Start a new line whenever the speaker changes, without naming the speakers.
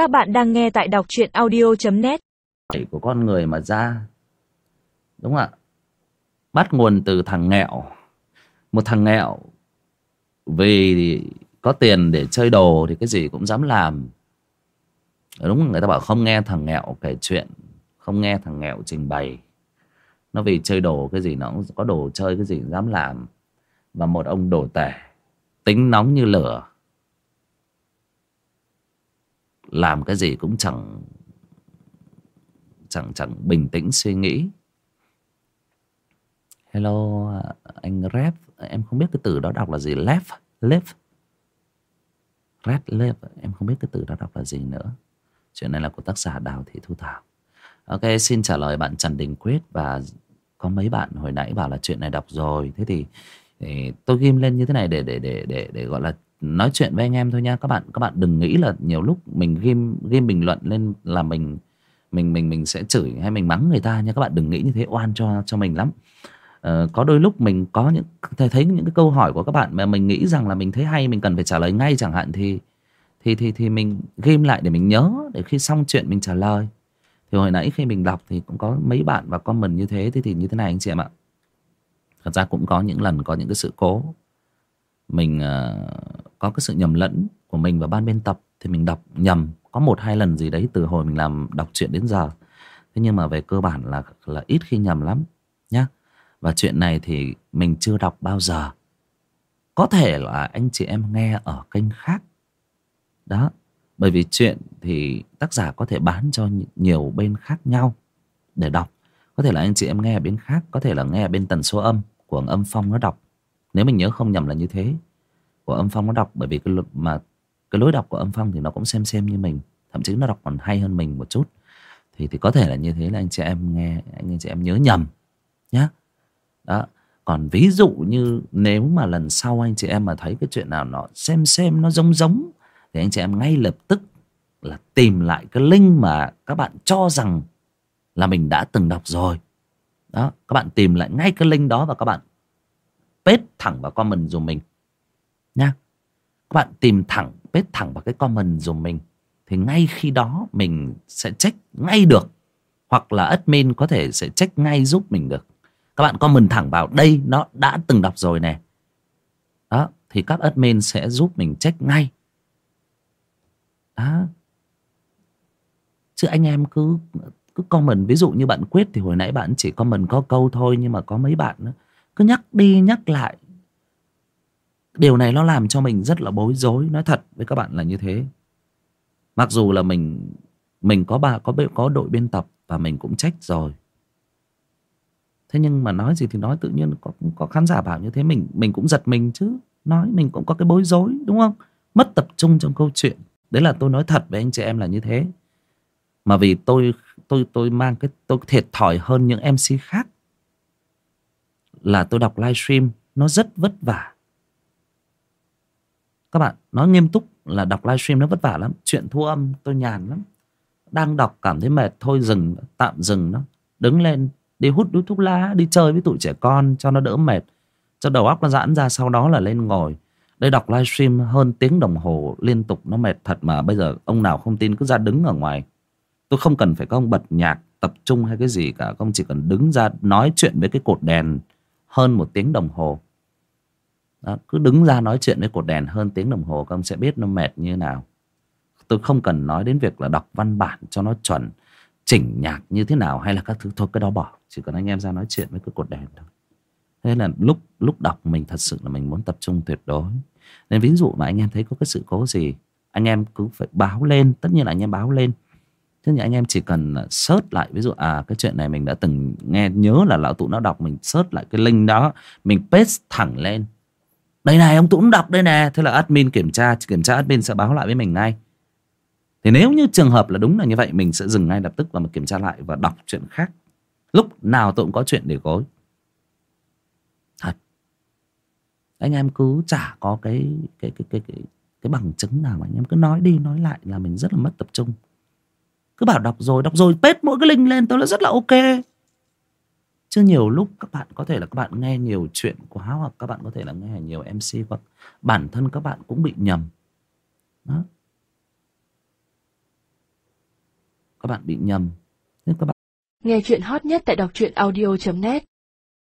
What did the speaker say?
Các bạn đang nghe tại đọc truyện audio.net
của con người mà ra. Đúng không ạ? Bắt nguồn từ thằng nghèo một thằng nghèo vì có tiền để chơi đồ thì cái gì cũng dám làm. Đúng người ta bảo không nghe thằng nghèo kể chuyện, không nghe thằng nghèo trình bày. Nó vì chơi đồ cái gì nó cũng có đồ chơi, cái gì cũng dám làm. Và một ông đồ tể, tính nóng như lửa làm cái gì cũng chẳng chẳng chẳng bình tĩnh suy nghĩ. Hello anh rap em không biết cái từ đó đọc là gì. Left left red left em không biết cái từ đó đọc là gì nữa. Chuyện này là của tác giả đào thị thu thảo. Ok xin trả lời bạn trần đình quyết và có mấy bạn hồi nãy bảo là chuyện này đọc rồi. Thế thì, thì tôi ghim lên như thế này để để để để để gọi là nói chuyện với anh em thôi nha. Các bạn các bạn đừng nghĩ là nhiều lúc mình ghim ghim bình luận lên là mình mình mình mình sẽ chửi hay mình mắng người ta nha. Các bạn đừng nghĩ như thế oan cho cho mình lắm. Ờ, có đôi lúc mình có những thấy những cái câu hỏi của các bạn mà mình nghĩ rằng là mình thấy hay mình cần phải trả lời ngay chẳng hạn thì thì thì thì mình ghim lại để mình nhớ để khi xong chuyện mình trả lời. Thì hồi nãy khi mình đọc thì cũng có mấy bạn và comment như thế thì thì như thế này anh chị em ạ. Thật ra cũng có những lần có những cái sự cố. Mình uh, có cái sự nhầm lẫn của mình và ban biên tập thì mình đọc nhầm. Có một hai lần gì đấy từ hồi mình làm đọc truyện đến giờ. Thế nhưng mà về cơ bản là là ít khi nhầm lắm nhá. Và chuyện này thì mình chưa đọc bao giờ. Có thể là anh chị em nghe ở kênh khác. Đó, bởi vì chuyện thì tác giả có thể bán cho nhiều bên khác nhau để đọc. Có thể là anh chị em nghe ở bên khác, có thể là nghe ở bên tần số âm của âm phong nó đọc. Nếu mình nhớ không nhầm là như thế của âm phong nó đọc, bởi vì cái mà cái lối đọc của âm phong thì nó cũng xem xem như mình, thậm chí nó đọc còn hay hơn mình một chút. Thì thì có thể là như thế là anh chị em nghe, anh chị em nhớ nhầm, nhá. Đó, còn ví dụ như nếu mà lần sau anh chị em mà thấy cái chuyện nào nó xem xem nó giống giống, thì anh chị em ngay lập tức là tìm lại cái link mà các bạn cho rằng là mình đã từng đọc rồi. Đó, các bạn tìm lại ngay cái link đó và các bạn paste thẳng vào comment dùm mình nha. Các bạn tìm thẳng, bết thẳng vào cái comment dùm mình. Thì ngay khi đó mình sẽ check ngay được. Hoặc là admin có thể sẽ check ngay giúp mình được. Các bạn comment thẳng vào, đây, nó đã từng đọc rồi nè. Đó, thì các admin sẽ giúp mình check ngay. Đó. Chứ anh em cứ cứ comment, ví dụ như bạn quyết thì hồi nãy bạn chỉ comment có câu thôi nhưng mà có mấy bạn nữa cứ nhắc đi nhắc lại điều này nó làm cho mình rất là bối rối, nói thật với các bạn là như thế. Mặc dù là mình mình có bà có có đội biên tập và mình cũng trách rồi. Thế nhưng mà nói gì thì nói, tự nhiên có có khán giả bảo như thế, mình mình cũng giật mình chứ. Nói mình cũng có cái bối rối, đúng không? Mất tập trung trong câu chuyện. Đấy là tôi nói thật với anh chị em là như thế. Mà vì tôi tôi tôi mang cái, tôi thiệt thòi hơn những mc khác. Là tôi đọc livestream, nó rất vất vả các bạn nói nghiêm túc là đọc livestream nó vất vả lắm. Chuyện thu âm tôi nhàn lắm. Đang đọc cảm thấy mệt, thôi dừng, tạm dừng nó. Đứng lên, đi hút đút thuốc lá, đi chơi với tụi trẻ con cho nó đỡ mệt. Cho đầu óc nó giãn ra, sau đó là lên ngồi. Đây đọc livestream hơn tiếng đồng hồ liên tục, nó mệt thật mà bây giờ ông nào không tin cứ ra đứng ở ngoài. Tôi không cần phải có ông bật nhạc tập trung hay cái gì cả. Ông chỉ cần đứng ra nói chuyện với cái cột đèn hơn một tiếng đồng hồ đó, cứ đứng ra nói chuyện với cột đèn hơn tiếng đồng hồ các ông sẽ biết nó mệt như nào. Tôi không cần nói đến việc là đọc văn bản cho nó chuẩn chỉnh nhạc như thế nào hay là các thứ. Thôi cái đó bỏ. Chỉ cần anh em ra nói chuyện với cái cột đèn thôi. Thế là lúc lúc đọc mình thật sự là mình muốn tập trung tuyệt đối. Nên ví dụ mà anh em thấy có cái sự cố gì anh em cứ phải báo lên. Tất nhiên là anh em báo lên. Thế thì anh em chỉ cần search lại ví dụ à cái chuyện này mình đã từng nghe nhớ là lão tụ nó đọc mình search lại cái link đó mình paste thẳng lên đây này ông Tũng đọc đây nè. Thế là admin kiểm tra kiểm tra admin sẽ báo lại với mình ngay. Thì nếu như trường hợp là đúng là như vậy mình sẽ dừng ngay lập tức và mình kiểm tra lại và đọc chuyện khác. Lúc nào tôi cũng có chuyện để gối. Thật. Anh em cứ chả có cái cái cái cái cái, cái bằng chứng nào mà anh em cứ nói đi nói lại là mình rất là mất tập trung. Cứ bảo đọc rồi đọc rồi pết mỗi cái link lên tôi là rất là ok chứ nhiều lúc các bạn có thể là các bạn nghe nhiều chuyện quá hoặc các bạn có thể là nghe nhiều mc hoặc bản thân các bạn cũng bị nhầm. Đó. Các bạn bị nhầm. Các bạn
Nghe chuyện hot nhất tại đọc truyện audio.net